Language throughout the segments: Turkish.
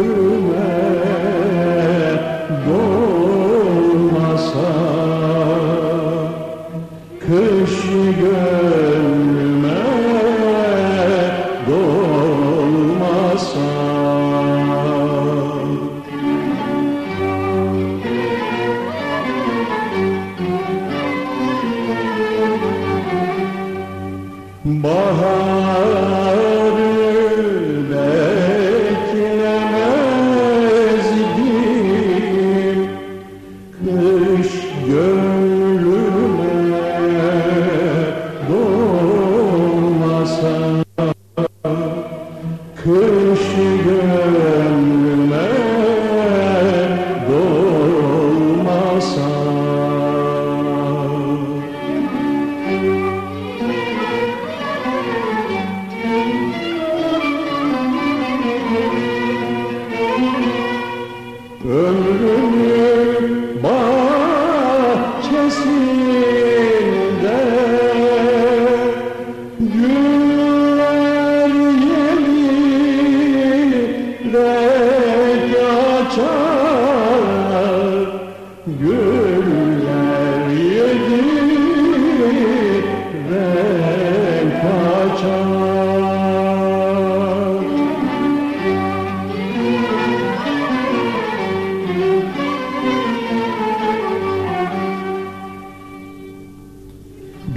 Guru. Ömrümü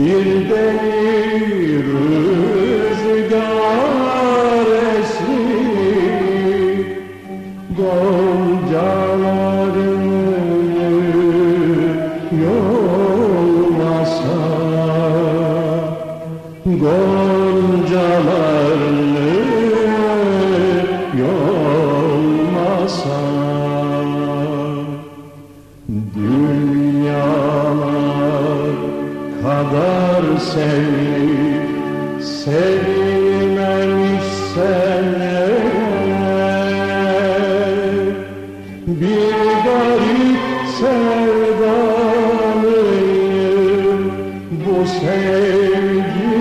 Bir deli rüzgar esir Goncaların yolmasa Goncalar Bir garip sevdalıyım bu sevgi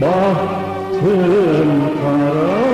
Bahtım kara